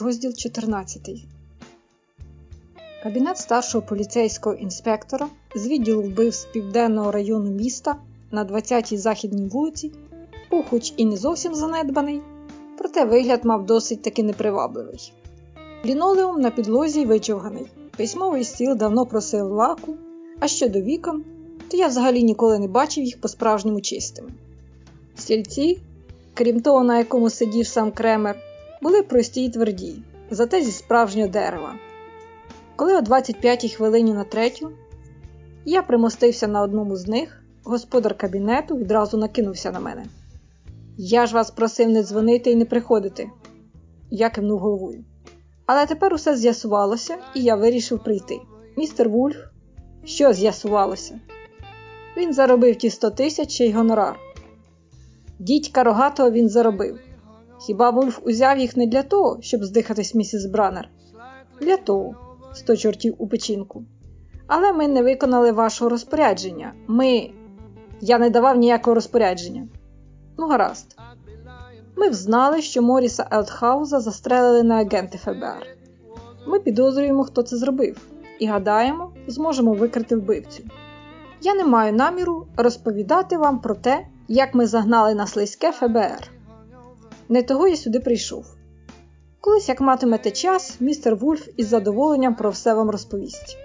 Розділ 14. Кабінет старшого поліцейського інспектора з відділу вбивств Південного району міста на 20-й західній вулиці був хоч і не зовсім занедбаний, проте вигляд мав досить таки непривабливий. Лінолеум на підлозі вичовганий, письмовий стіл давно просив лаку, а щодо вікон, то я взагалі ніколи не бачив їх по-справжньому чистими. Стільці, крім того, на якому сидів сам Кремер, були прості й тверді, зате зі справжнього дерева. Коли о 25-й хвилині на третю я примостився на одному з них, господар кабінету відразу накинувся на мене. Я ж вас просив не дзвонити і не приходити, я кивнув головою. Але тепер усе з'ясувалося, і я вирішив прийти. Містер Вульф, що з'ясувалося? Він заробив ті 100 тисяч й гонорар. Дідька рогатого він заробив. Хіба Вульф узяв їх не для того, щоб здихатись місіс Бранер? Для того, сто чортів у печінку. Але ми не виконали вашого розпорядження. Ми. Я не давав ніякого розпорядження. Ну, гаразд. Ми взнали, що Моріса Елтхауза застрелили на агенти ФБР. Ми підозрюємо, хто це зробив, і гадаємо, зможемо викрити вбивцю. Я не маю наміру розповідати вам про те, як ми загнали на слизьке ФБР. Не того я сюди прийшов. Колись, як матимете час, містер Вульф із задоволенням про все вам розповість.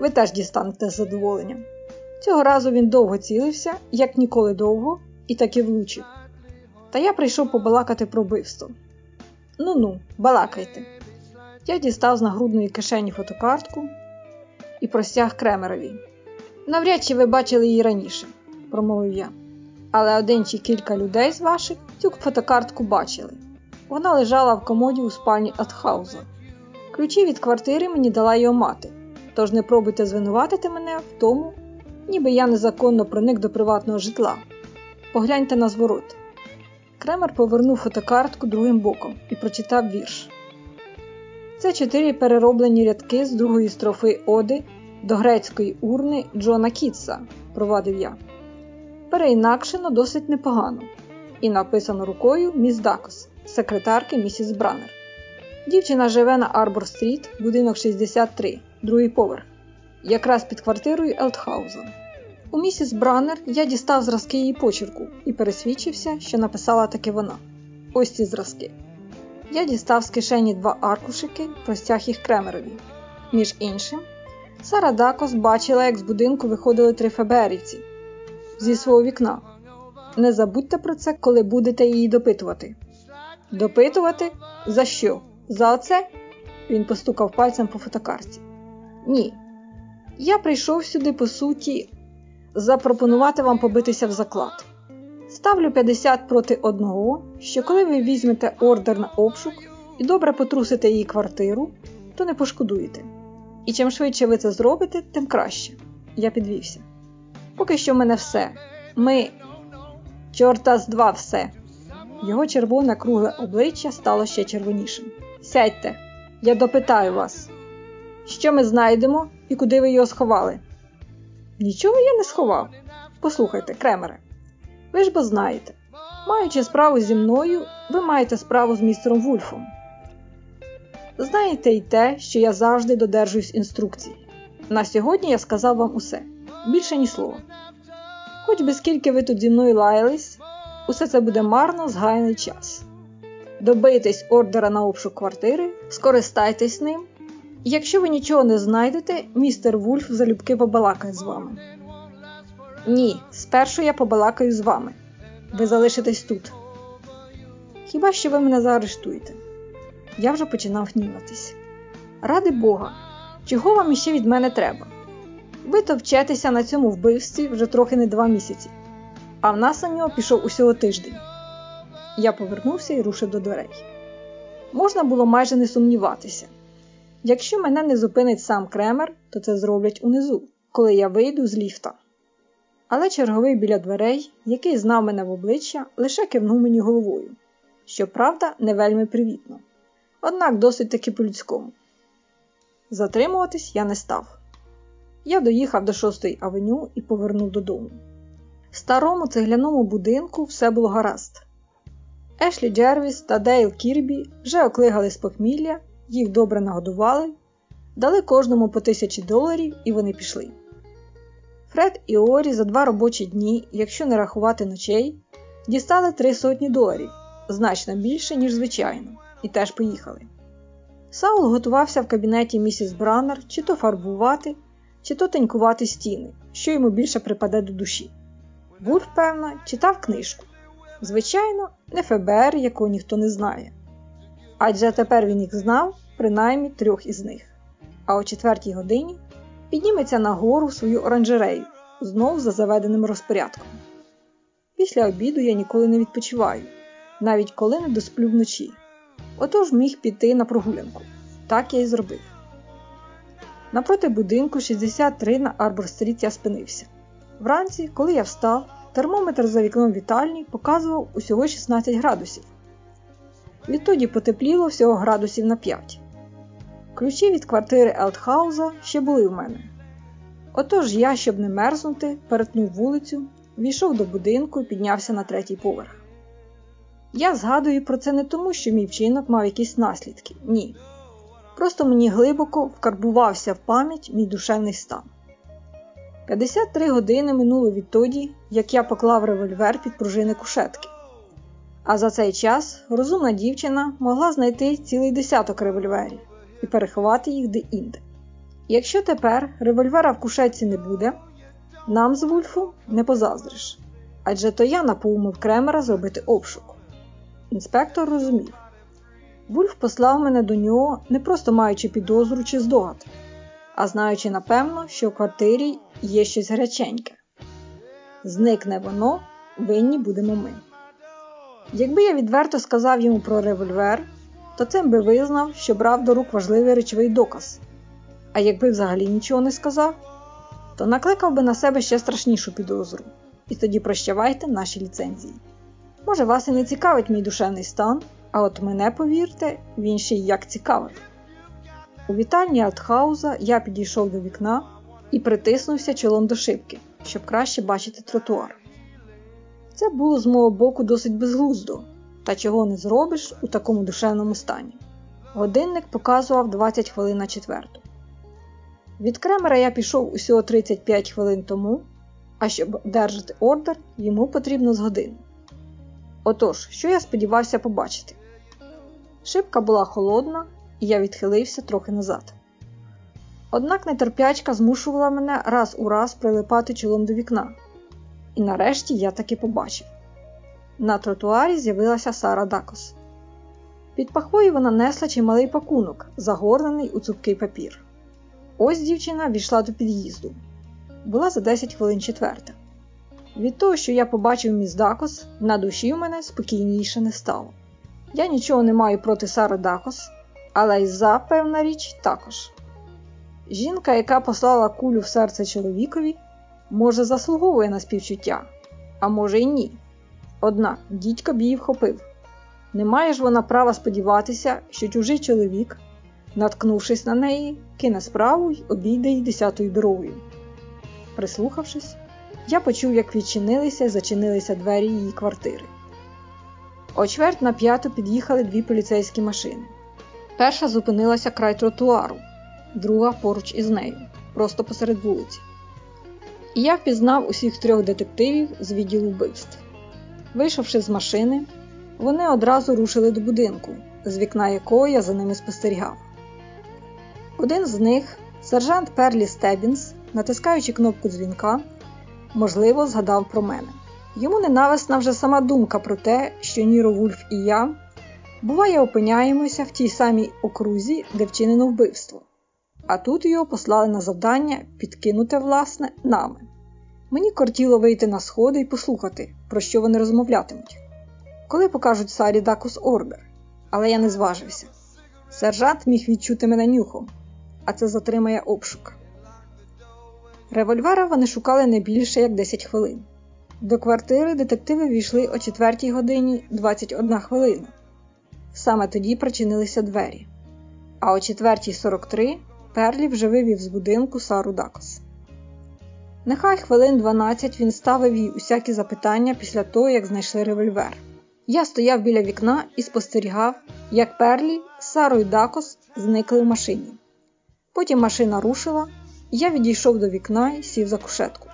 Ви теж дістанете з задоволенням. Цього разу він довго цілився, як ніколи довго, і таки влучив. Та я прийшов побалакати про вбивство. Ну ну, балакайте. Я дістав з нагрудної кишені фотокартку і простяг Кремерові. Навряд чи ви бачили її раніше, промовив я. Але один чи кілька людей з ваших цю фотокартку бачили. Вона лежала в комоді у спальні Атхауза. Ключі від квартири мені дала його мати, тож не пробуйте звинуватити мене в тому, ніби я незаконно проник до приватного житла. Погляньте на зворот. Кремер повернув фотокартку другим боком і прочитав вірш. Це чотири перероблені рядки з другої строфи Оди до грецької урни Джона Кітса, провадив я. Переінакшено досить непогано і написано рукою міс Дакос, секретарки місіс Бранер. Дівчина живе на Арбор Стріт, будинок 63, другий поверх, якраз під квартирою Елтхауза. У місіс Бранер я дістав зразки її почерку і пересвідчився, що написала таки вона. Ось ці зразки. Я дістав з кишені два аркушики, простяг їх Кремерові. Між іншим, Сара Дакос бачила, як з будинку виходили три ФБРівці зі свого вікна. Не забудьте про це, коли будете її допитувати. Допитувати? За що? За оце? Він постукав пальцем по фотокарті. Ні. Я прийшов сюди, по суті, запропонувати вам побитися в заклад. Ставлю 50 проти одного, що коли ви візьмете ордер на обшук і добре потрусите її квартиру, то не пошкодуєте. І чим швидше ви це зробите, тим краще. Я підвівся. Поки що в мене все. Ми. Чорта з два все. Його червоне кругле обличчя стало ще червонішим. Сядьте, я допитаю вас, що ми знайдемо і куди ви його сховали? Нічого я не сховав. Послухайте, Кремере, ви ж бо знаєте, маючи справу зі мною, ви маєте справу з містером Вульфом. Знаєте й те, що я завжди додержуюсь інструкцій. На сьогодні я сказав вам усе, більше ні слова. Хоч би скільки ви тут зі мною лаялись, усе це буде марно згаяний час. Добийтесь ордера на обшук квартири, скористайтесь ним. Якщо ви нічого не знайдете, містер Вульф залюбки побалакає з вами. Ні, спершу я побалакаю з вами. Ви залишитесь тут. Хіба що ви мене заарештуєте? Я вже починав гніватись. Ради Бога, чого вам іще від мене треба? Ви товчетеся на цьому вбивстві вже трохи не два місяці, а в нас на нього пішов усього тиждень. Я повернувся і рушив до дверей. Можна було майже не сумніватися. Якщо мене не зупинить сам Кремер, то це зроблять унизу, коли я вийду з ліфта. Але черговий біля дверей, який знав мене в обличчя, лише кивнув мені головою. Щоправда, не вельми привітно. Однак досить таки по-людському. Затримуватись я не став. Я доїхав до 6-ї авеню і повернув додому. В старому цегляному будинку все було гаразд. Ешлі Джервіс та Дейл Кірбі вже оклигали з похмілля, їх добре нагодували, дали кожному по тисячі доларів і вони пішли. Фред і Орі за два робочі дні, якщо не рахувати ночей, дістали три сотні доларів, значно більше, ніж звичайно, і теж поїхали. Саул готувався в кабінеті місіс Браннер чи то фарбувати, чи то тенькувати стіни, що йому більше припаде до душі. Вульф, певно, читав книжку. Звичайно, не ФБР, якого ніхто не знає. Адже тепер він їх знав, принаймні трьох із них. А о четвертій годині підніметься нагору в свою оранжерею, знов за заведеним розпорядком. Після обіду я ніколи не відпочиваю, навіть коли не досплю вночі. Отож міг піти на прогулянку. Так я і зробив. Напроти будинку 63 на Арбор-стріт я спинився. Вранці, коли я встав, термометр за вікном вітальні показував усього 16 градусів. Відтоді потепліло всього градусів на 5. Ключі від квартири Елтхауза ще були в мене. Отож я, щоб не мерзнути, перетнув вулицю, війшов до будинку і піднявся на третій поверх. Я згадую про це не тому, що мій вчинок мав якісь наслідки. Ні. Просто мені глибоко вкарбувався в пам'ять мій душевний стан. 53 години минуло відтоді, як я поклав револьвер під пружини кушетки. А за цей час розумна дівчина могла знайти цілий десяток револьверів і переховати їх де-інде. Якщо тепер револьвера в кушетці не буде, нам з Вульфу не позаздриш. Адже то я напоумив Кремера зробити обшук. Інспектор розумів. Вульф послав мене до нього, не просто маючи підозру чи здогад, а знаючи напевно, що в квартирі є щось гаряченьке. Зникне воно, винні будемо ми. Якби я відверто сказав йому про револьвер, то цим би визнав, що брав до рук важливий речовий доказ. А якби взагалі нічого не сказав, то накликав би на себе ще страшнішу підозру, і тоді прощавайте наші ліцензії. Може, вас і не цікавить мій душевний стан, а от мене, повірте, він ще й як цікавий. У вітальні Артхауза я підійшов до вікна і притиснувся чолом до шибки, щоб краще бачити тротуар. Це було з мого боку досить безглуздо, та чого не зробиш у такому душевному стані. Годинник показував 20 хвилин на четверту. Від Кремера я пішов усього 35 хвилин тому, а щоб одержати ордер, йому потрібно з годину. Отож, що я сподівався побачити? Шибка була холодна, і я відхилився трохи назад. Однак нетерплячка змушувала мене раз у раз прилипати чолом до вікна, і нарешті я таки побачив. На тротуарі з'явилася Сара Дакос. Під пахвою вона несла чималий пакунок, загорнений у цупкий папір. Ось дівчина війшла до під'їзду. Була за 10 хвилин четверта. Від того, що я побачив міс Дакос, на душі в мене спокійніше не стало. Я нічого не маю проти Сари Дакос, але й за певна річ також. Жінка, яка послала кулю в серце чоловікові, може заслуговує на співчуття, а може й ні. Однак дідько б її вхопив. Не має ж вона права сподіватися, що чужий чоловік, наткнувшись на неї, кине справу й обійде її десятою дорогою. Прислухавшись, я почув, як відчинилися зачинилися двері її квартири. О чверть на п'яту під'їхали дві поліцейські машини. Перша зупинилася край тротуару, друга поруч із нею, просто посеред вулиці. І я впізнав усіх трьох детективів з відділу вбивств. Вийшовши з машини, вони одразу рушили до будинку, з вікна якого я за ними спостерігав. Один з них, сержант Перлі Стебінс, натискаючи кнопку дзвінка, можливо, згадав про мене. Йому ненависна вже сама думка про те, що Ніро Вульф і я, буває, опиняємося в тій самій окрузі, де вчинено вбивство. А тут його послали на завдання, підкинуте, власне, нами. Мені кортіло вийти на сходи і послухати, про що вони розмовлятимуть. Коли покажуть Сарі Дакус ордер, але я не зважився. Сержант міг відчути мене нюхом, а це затримає обшук. Револьвера вони шукали не більше як 10 хвилин. До квартири детективи ввійшли о 4 годині 21 хвилина. Саме тоді причинилися двері. А о 4.43 Перлі вже вивів з будинку Сару Дакос. Нехай хвилин 12 він ставив їй усякі запитання після того, як знайшли револьвер. Я стояв біля вікна і спостерігав, як Перлі з Сарою Дакос зникли в машині. Потім машина рушила, я відійшов до вікна і сів за кушетку.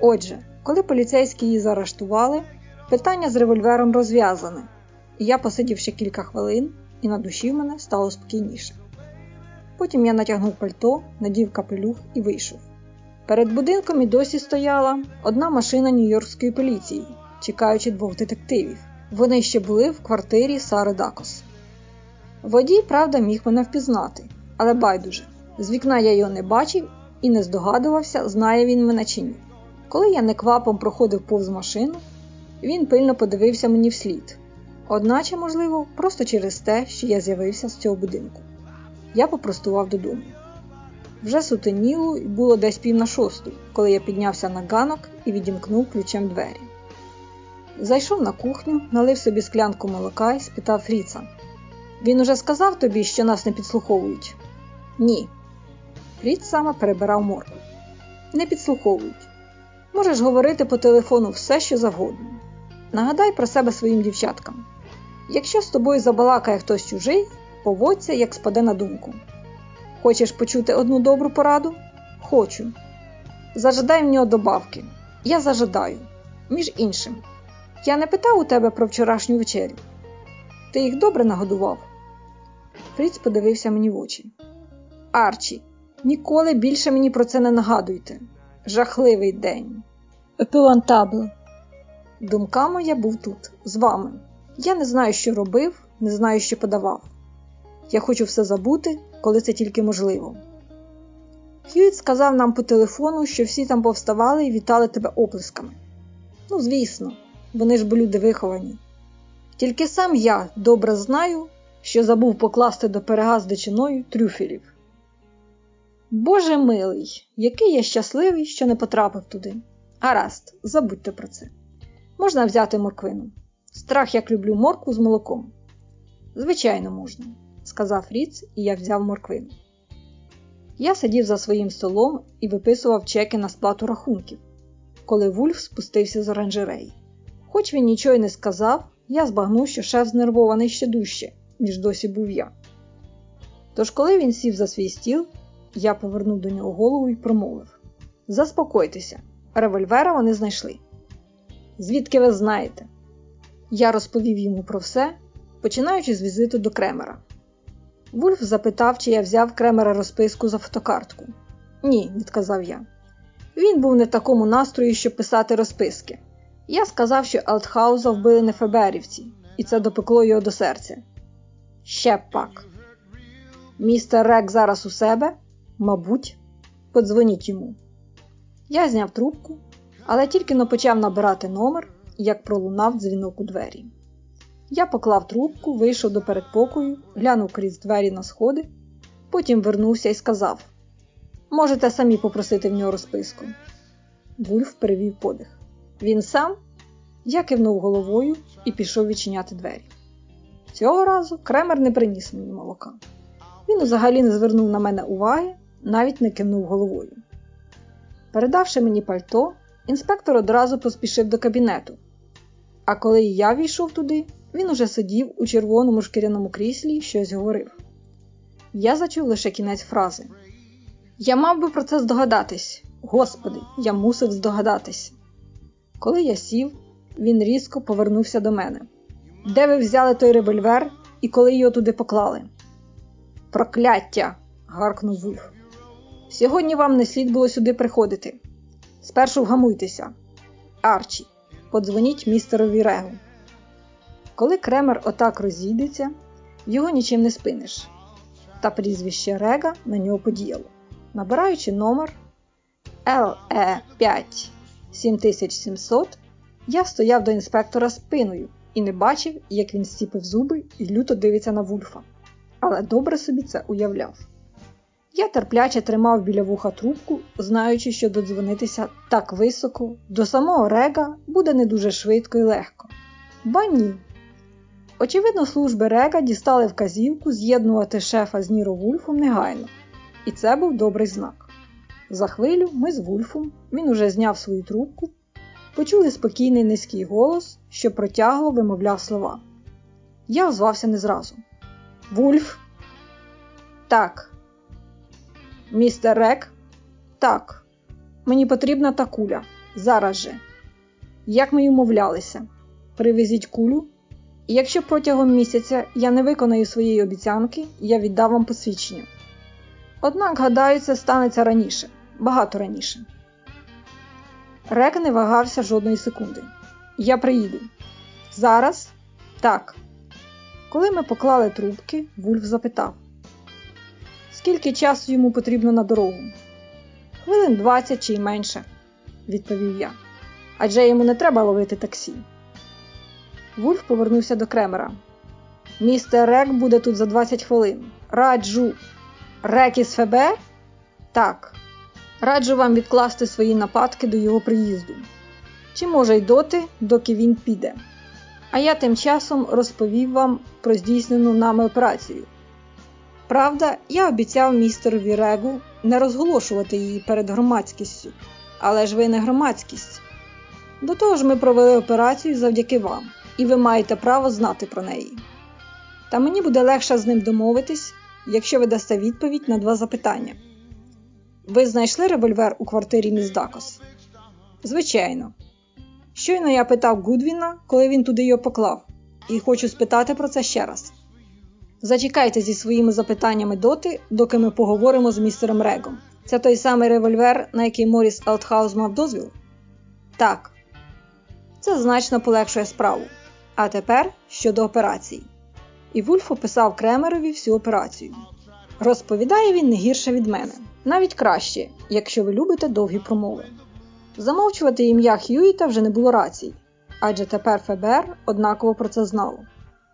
Отже, коли поліцейські її заарештували, питання з револьвером розв'язане, і я посидів ще кілька хвилин, і на душі в мене стало спокійніше. Потім я натягнув пальто, надів капелюх і вийшов. Перед будинком і досі стояла одна машина Нью-Йоркської поліції, чекаючи двох детективів. Вони ще були в квартирі Сари Дакос. Водій, правда, міг мене впізнати, але байдуже. З вікна я його не бачив і не здогадувався, знає він мене чи ні. Коли я неквапом проходив повз машину, він пильно подивився мені вслід, одначе, можливо, просто через те, що я з'явився з цього будинку. Я попростував додому. Вже сутеніло і було десь пів на шосту, коли я піднявся на ганок і відімкнув ключем двері. Зайшов на кухню, налив собі склянку молока і спитав Фріца. Він уже сказав тобі, що нас не підслуховують? Ні. Фріц саме перебирав морку. Не підслуховують. Можеш говорити по телефону все, що завгодно. Нагадай про себе своїм дівчаткам. Якщо з тобою забалакає хтось чужий, поводься, як спаде на думку. Хочеш почути одну добру пораду? Хочу. Зажадай в нього добавки. Я зажадаю. Між іншим, я не питав у тебе про вчорашню вечерю. Ти їх добре нагодував? Фріц подивився мені в очі. Арчі, ніколи більше мені про це не нагадуйте. Жахливий день. Епілантабле. Думками я був тут, з вами. Я не знаю, що робив, не знаю, що подавав. Я хочу все забути, коли це тільки можливо. Хьюіт сказав нам по телефону, що всі там повставали і вітали тебе оплесками. Ну, звісно, вони ж бо люди виховані. Тільки сам я добре знаю, що забув покласти до перега з дичиною трюфелів. Боже милий, який я щасливий, що не потрапив туди. Гаразд, забудьте про це. Можна взяти морквину. Страх як люблю моркву з молоком. Звичайно, можна, сказав Ріц, і я взяв морквину. Я сидів за своїм столом і виписував чеки на сплату рахунків, коли Вульф спустився з оранжереї. Хоч він нічого не сказав, я збагнув, що шеф знервований ще дужче, ніж досі був я. Тож, коли він сів за свій стіл, я повернув до нього голову і промовив: Заспокойтеся, револьвера вони знайшли. Звідки ви знаєте? Я розповів йому про все, починаючи з візиту до Кремера. Вульф запитав, чи я взяв Кремера розписку за фотокартку. Ні, відказав я. Він був не в такому настрої, щоб писати розписки. Я сказав, що Алтхауза вбили не Феберівці, і це допекло його до серця. Ще пак. Містер Рек зараз у себе? Мабуть, подзвоніть йому. Я зняв трубку, але тільки но почав набирати номер, як пролунав дзвінок у двері. Я поклав трубку, вийшов до передпокою, глянув крізь двері на сходи, потім вернувся і сказав: Можете самі попросити в нього розписку. Вульф перевів подих. Він сам? Я кивнув головою і пішов відчиняти двері. Цього разу кремер не приніс мені молока. Він взагалі не звернув на мене уваги, навіть не кивнув головою. Передавши мені пальто, інспектор одразу поспішив до кабінету. А коли я війшов туди, він уже сидів у червоному шкіряному кріслі і щось говорив. Я зачув лише кінець фрази. Я мав би про це здогадатись. Господи, я мусив здогадатись. Коли я сів, він різко повернувся до мене. Де ви взяли той револьвер і коли його туди поклали? Прокляття! гаркнув Вульф. Сьогодні вам не слід було сюди приходити. Спершу вгамуйтеся. Арчі, подзвоніть містерові Регу. Коли Кремер отак розійдеться, його нічим не спиниш. Та прізвище Рега на нього подіяло. Набираючи номер LE 5 7700, я стояв до інспектора спиною і не бачив, як він стіпив зуби і люто дивиться на Вульфа. Але добре собі це уявляв. Я терпляче тримав біля вуха трубку, знаючи, що додзвонитися так високо, до самого Рега буде не дуже швидко і легко. Ба ні. Очевидно, служби Рега дістали вказівку з'єднувати шефа з Ніро Вульфом негайно, і це був добрий знак. За хвилю ми з Вульфом, він уже зняв свою трубку, почули спокійний низький голос, що протягло вимовляв слова. Я озвався не зразу. Вульф? Так. Містер Рек? Так. Мені потрібна та куля. Зараз же. Як ми й умовлялися, привезіть кулю, і якщо протягом місяця я не виконаю своєї обіцянки, я віддав вам посвідчення. Однак, гадаю, це станеться раніше, багато раніше. Рек не вагався жодної секунди. Я приїду. Зараз? Так. Коли ми поклали трубки, Вульф запитав: Скільки часу йому потрібно на дорогу? Хвилин 20 чи й менше, відповів я. Адже йому не треба ловити таксі. Вульф повернувся до Кремера. Містер Рек буде тут за 20 хвилин. Раджу. Рек із ФБР? Так. Раджу вам відкласти свої нападки до його приїзду. Чи може й доти, доки він піде. А я тим часом розповів вам про здійснену нами операцію. Правда, я обіцяв містерові Регу не розголошувати її перед громадськістю, але ж ви не громадськість. До того ж, ми провели операцію завдяки вам, і ви маєте право знати про неї. Та мені буде легше з ним домовитись, якщо ви дасте відповідь на два запитання. Ви знайшли револьвер у квартирі міс Дакос? Звичайно. Щойно я питав Гудвіна, коли він туди його поклав, і хочу спитати про це ще раз. Зачекайте зі своїми запитаннями доти, доки ми поговоримо з містером Регом. Це той самий револьвер, на який Моріс Алтхаус мав дозвіл? Так. Це значно полегшує справу. А тепер щодо операції. І Вульф описав Кремерові всю операцію. Розповідає він не гірше від мене, навіть краще, якщо ви любите довгі промови. Замовчувати ім'я Х'юїта вже не було рацій, адже тепер ФБР однаково про це знало.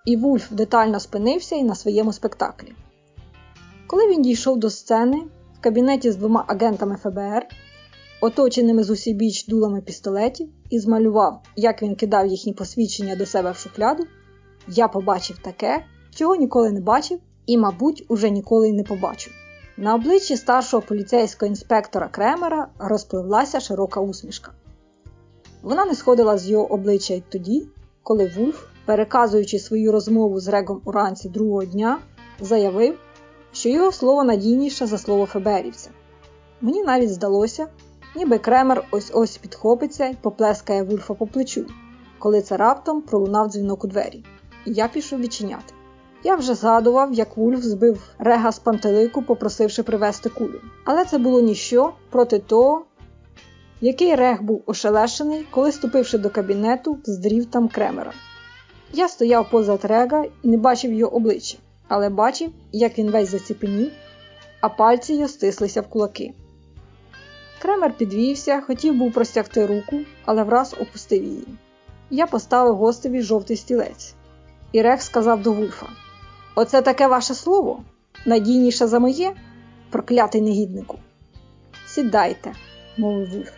І Вульф детально спинився і на своєму спектаклі. Коли він дійшов до сцени в кабінеті з двома агентами ФБР, оточеними з усібіч дулами пістолетів, і змалював, як він кидав їхні посвідчення до себе в шухляду, я побачив таке, чого ніколи не бачив і, мабуть, уже ніколи не побачу. На обличчі старшого поліцейського інспектора Кремера розпливлася широка усмішка. Вона не сходила з його обличчя й тоді, коли Вульф, переказуючи свою розмову з Регом уранці другого дня, заявив, що його слово надійніше за слово Феберівця. Мені навіть здалося, ніби Кремер ось ось підхопиться і поплескає Вульфа по плечу, коли це раптом пролунав дзвінок у двері, і я пішов відчиняти. Я вже згадував, як Вульф збив Рега з пантелику, попросивши привезти кулю. Але це було ніщо проти того, який Рег був ошелешений, коли, ступивши до кабінету, здрів там Кремера. Я стояв позад Рега і не бачив його обличчя, але бачив, як він весь заціпенів, а пальці його стислися в кулаки. Кремер підвівся, хотів був простягти руку, але враз опустив її. Я поставив гостеві жовтий стілець. І Рег сказав до Вульфа: Оце таке ваше слово? Надійніше за моє, проклятий негіднику. Сідайте, мовив Вульф.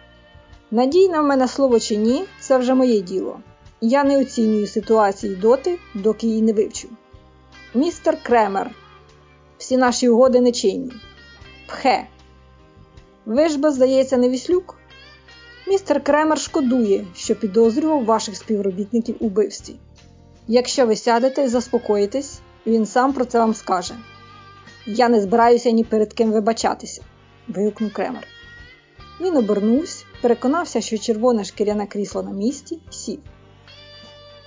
Надійне в мене слово чи ні, це вже моє діло. Я не оцінюю ситуації доти, доки її не вивчу. Містер Кремер, всі наші угоди нечинні. Пхе. Ви ж бо, здається, не віслюк? Містер Кремер шкодує, що підозрював ваших співробітників у вбивстві. Якщо ви сядете і заспокоїтесь, він сам про це вам скаже. Я не збираюся ні перед ким вибачатися, вигукнув Кремер. Він обернувся, переконався, що червоне шкіряне крісло на місці, сів.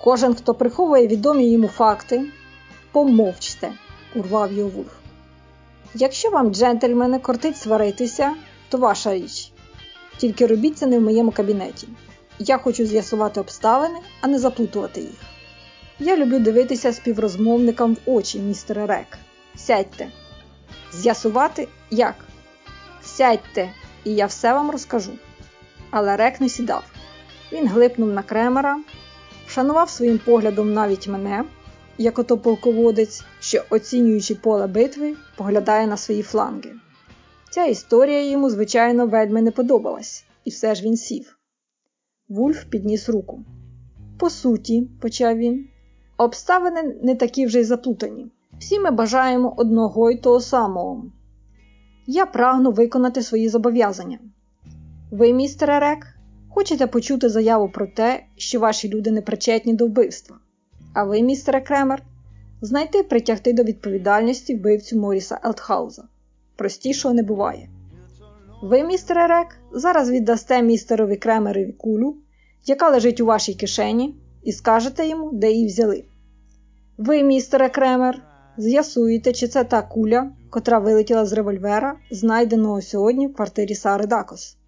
Кожен, хто приховує відомі йому факти, помовчте, урвав його Вульф. Якщо вам, джентльмени, кортить сваритися, то ваша річ. Тільки робіть це не в моєму кабінеті. Я хочу з'ясувати обставини, а не заплутувати їх. Я люблю дивитися співрозмовникам в очі, містере Рек. Сядьте. З'ясувати як? Сядьте, і я все вам розкажу. Але Рек не сідав. Він глипнув на кремера, шанував своїм поглядом навіть мене, як ото полководець, що, оцінюючи поле битви, поглядає на свої фланги. Ця історія йому, звичайно, вельми не подобалась, і все ж він сів. Вульф підніс руку. По суті, почав він, обставини не такі вже й заплутані. Всі ми бажаємо одного й того самого. Я прагну виконати свої зобов'язання. Ви, містере Рек, Хочете почути заяву про те, що ваші люди не причетні до вбивства. А ви, містере Кремер, знайти притягти до відповідальності вбивцю Моріса Елтхауза. Простішого не буває. Ви, містере Рек, зараз віддасте містерові Кремерові кулю, яка лежить у вашій кишені, і скажете йому, де її взяли. Ви, містере Кремер, з'ясуєте, чи це та куля, котра вилетіла з револьвера, знайденого сьогодні в квартирі Сари Дакос.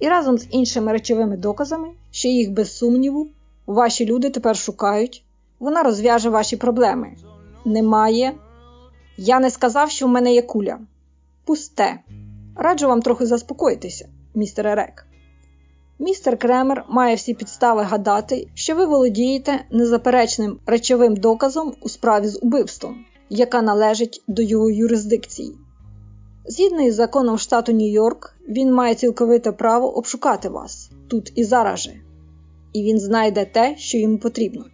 І разом з іншими речовими доказами, що їх без сумніву, ваші люди тепер шукають, вона розв'яже ваші проблеми. Немає. Я не сказав, що в мене є куля. Пусте. Раджу вам трохи заспокоїтися, містере Рек. Містер Кремер має всі підстави гадати, що ви володієте незаперечним речовим доказом у справі з убивством, яка належить до його юрисдикції. Згідно із законом штату Нью-Йорк, він має цілковите право обшукати вас тут і зараз же. І він знайде те, що йому потрібно.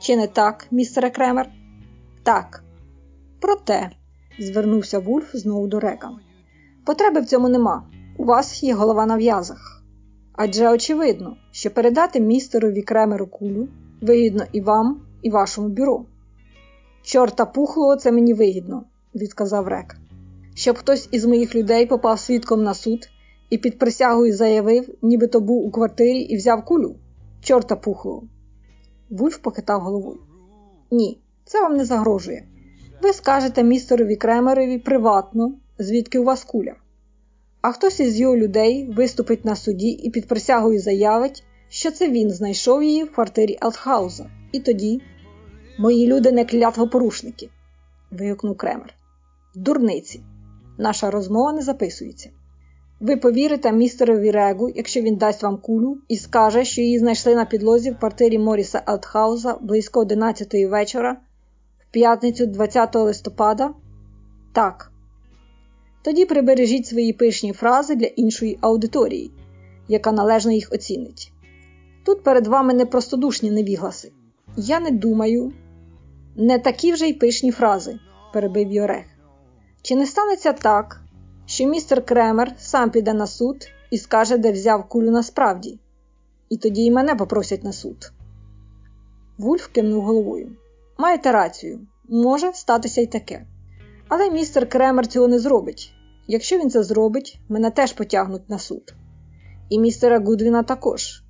Чи не так, містере Кремер? Так. Проте, звернувся Вульф знову до Река. Потреби в цьому нема. У вас є голова на в'язах. Адже очевидно, що передати містерові Кремеру кулю вигідно і вам, і вашому бюро. Чорта пухлого це мені вигідно, відказав Рек. Щоб хтось із моїх людей попав свідком на суд і під присягою заявив, нібито був у квартирі і взяв кулю. Чорта пухлого. Вульф похитав головою. Ні, це вам не загрожує. Ви скажете містерові Кремерові приватно, звідки у вас куля. А хтось із його людей виступить на суді і під присягою заявить, що це він знайшов її в квартирі Алтхауза. І тоді мої люди не клятвопорушники, вигукнув Кремер. Дурниці. Наша розмова не записується. Ви повірите містерові Регу, якщо він дасть вам кулю і скаже, що її знайшли на підлозі в квартирі Моріса Алтхауза близько 11 вечора в п'ятницю 20 листопада? Так. Тоді прибережіть свої пишні фрази для іншої аудиторії, яка належно їх оцінить. Тут перед вами непростодушні невігласи. Я не думаю, не такі вже й пишні фрази, перебив Йорех. Чи не станеться так, що містер Кремер сам піде на суд і скаже, де взяв кулю насправді, і тоді й мене попросять на суд? Вульф кивнув головою. Маєте рацію, може статися й таке. Але містер Кремер цього не зробить. Якщо він це зробить, мене теж потягнуть на суд. І містера Гудвіна також.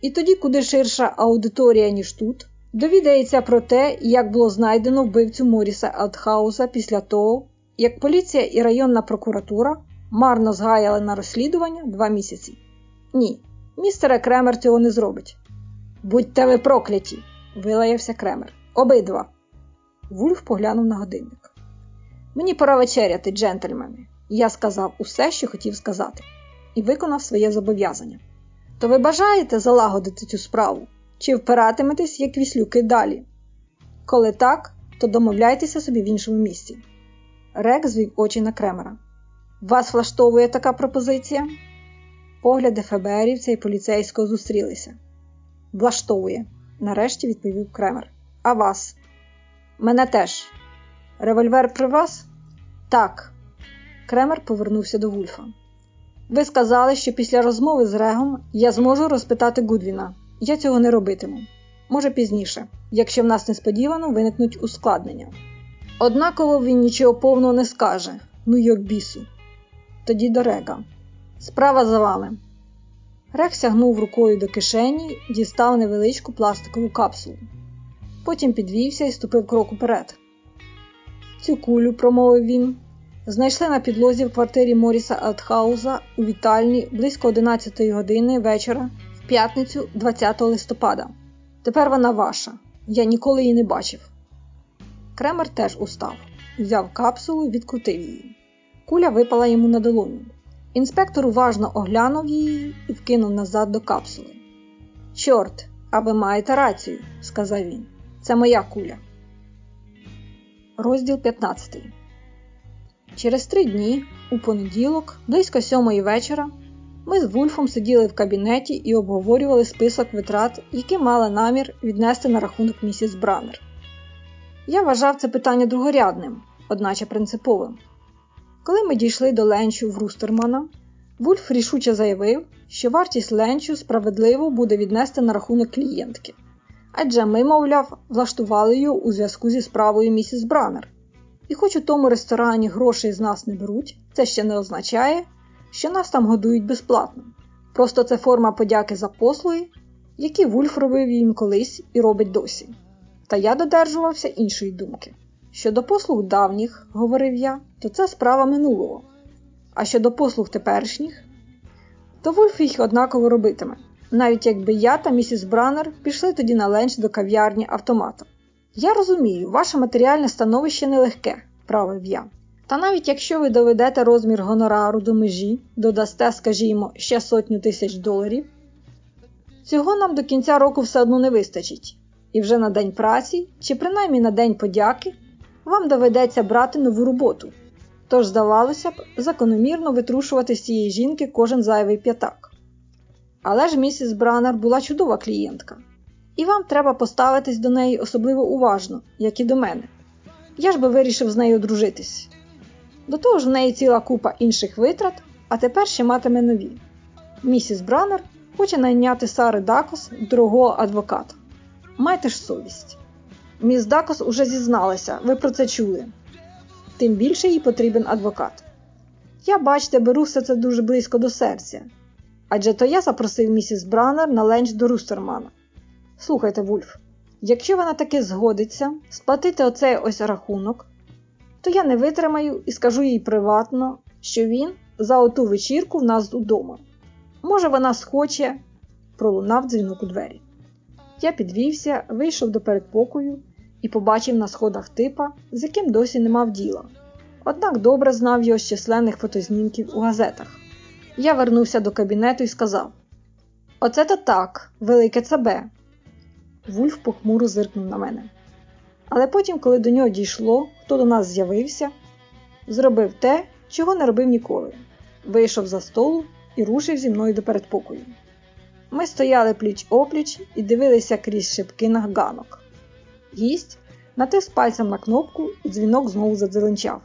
І тоді, куди ширша аудиторія, ніж тут, довідається про те, як було знайдено вбивцю Моріса Алтхауса після того, як поліція і районна прокуратура марно згаяли на розслідування два місяці. Ні, містере Кремер цього не зробить. Будьте ви прокляті, вилаявся Кремер. Обидва. Вульф поглянув на годинник. Мені пора вечеряти, джентльмени. Я сказав усе, що хотів сказати, і виконав своє зобов'язання. То ви бажаєте залагодити цю справу чи впиратиметесь, як віслюки далі? Коли так, то домовляйтеся собі в іншому місці. Рек звів очі на Кремера. Вас влаштовує така пропозиція? Погляди ФБРівця і поліцейського зустрілися. Влаштовує, нарешті відповів Кремер. А вас? Мене теж. Револьвер при вас? Так. Кремер повернувся до Вульфа. Ви сказали, що після розмови з Регом я зможу розпитати Гудвіна. Я цього не робитиму. Може пізніше, якщо в нас несподівано виникнуть ускладнення. Однаково він нічого повного не скаже, ну й бісу. Тоді до Рега. Справа за вами. Рег сягнув рукою до кишені дістав невеличку пластикову капсулу. Потім підвівся і ступив крок уперед. Цю кулю, промовив він, знайшли на підлозі в квартирі Моріса Алтхауза у вітальні близько 11 години вечора в п'ятницю 20 листопада. Тепер вона ваша. Я ніколи її не бачив. Кремер теж устав, взяв капсулу і відкрутив її. Куля випала йому на долоню. Інспектор уважно оглянув її і вкинув назад до капсули. Чорт, а ви маєте рацію, сказав він. Це моя куля. Розділ 15 Через три дні, у понеділок, близько сьомої вечора, ми з Вульфом сиділи в кабінеті і обговорювали список витрат, які мали намір віднести на рахунок місіс Бранер. Я вважав це питання другорядним, одначе принциповим. Коли ми дійшли до ленчу в Рустермана, Вульф рішуче заявив, що вартість ленчу справедливо буде віднести на рахунок клієнтки. Адже ми, мовляв, влаштували її у зв'язку зі справою місіс Бранер. І хоч у тому ресторані грошей з нас не беруть, це ще не означає, що нас там годують безплатно. Просто це форма подяки за послуги, які Вульф робив їм колись і робить досі. Та я додержувався іншої думки. Щодо послуг давніх, говорив я, то це справа минулого. А щодо послуг теперішніх, то Вульф їх однаково робитиме, навіть якби я та місіс Бранер пішли тоді на ленч до кав'ярні автомата. Я розумію, ваше матеріальне становище нелегке, правив я. Та навіть якщо ви доведете розмір гонорару до межі, додасте, скажімо, ще сотню тисяч доларів, цього нам до кінця року все одно не вистачить. І вже на день праці, чи принаймні на день подяки, вам доведеться брати нову роботу. Тож, здавалося б, закономірно витрушувати з цієї жінки кожен зайвий п'ятак. Але ж місіс Бранер була чудова клієнтка, і вам треба поставитись до неї особливо уважно, як і до мене. Я ж би вирішив з нею одружитись. До того ж в неї ціла купа інших витрат, а тепер ще матиме нові. Місіс Бранер хоче найняти Сари Дакос дорогого адвоката. Майте ж совість. Міс Дакос уже зізналася, ви про це чули. Тим більше їй потрібен адвокат. Я, бачите, беру все це дуже близько до серця. Адже то я запросив місіс Бранер на ленч до Рустермана. Слухайте, Вульф, якщо вона таки згодиться сплатити оцей ось рахунок, то я не витримаю і скажу їй приватно, що він за оту вечірку в нас удома. Може, вона схоче, пролунав дзвінок у двері. Я підвівся, вийшов до передпокою і побачив на сходах типа, з яким досі не мав діла. Однак добре знав його з численних фотознімків у газетах. Я вернувся до кабінету і сказав: Оце то так, велике ЦБ. Вульф похмуро зиркнув на мене. Але потім, коли до нього дійшло, хто до нас з'явився, зробив те, чого не робив ніколи. Вийшов за столу і рушив зі мною до передпокою. Ми стояли пліч опліч і дивилися крізь шибки на ганок. Гість натис пальцем на кнопку, і дзвінок знову задзеленчав.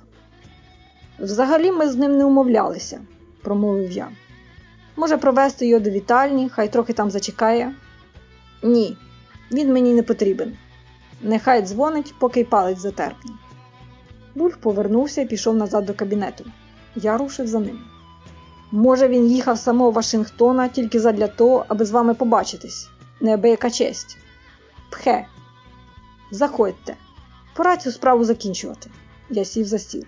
Взагалі ми з ним не умовлялися, промовив я. Може, провести його до вітальні, хай трохи там зачекає? Ні, він мені не потрібен. Нехай дзвонить, поки й палець затерпне. Вульф повернувся і пішов назад до кабінету. Я рушив за ним. Може, він їхав самого Вашингтона тільки задля того, аби з вами побачитись. Неабияка честь. Пхе. Заходьте. Пора цю справу закінчувати. Я сів за стіл.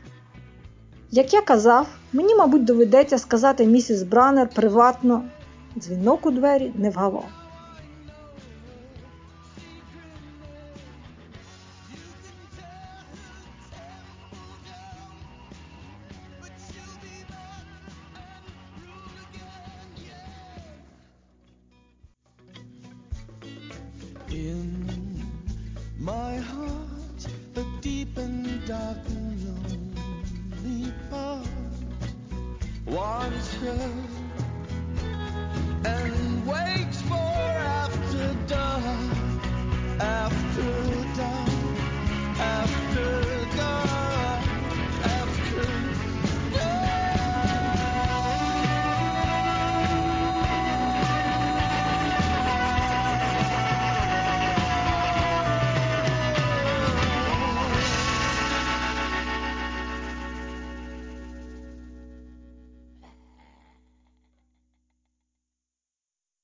Як я казав, мені, мабуть, доведеться сказати місіс Бранер приватно. Дзвінок у двері не вгавав.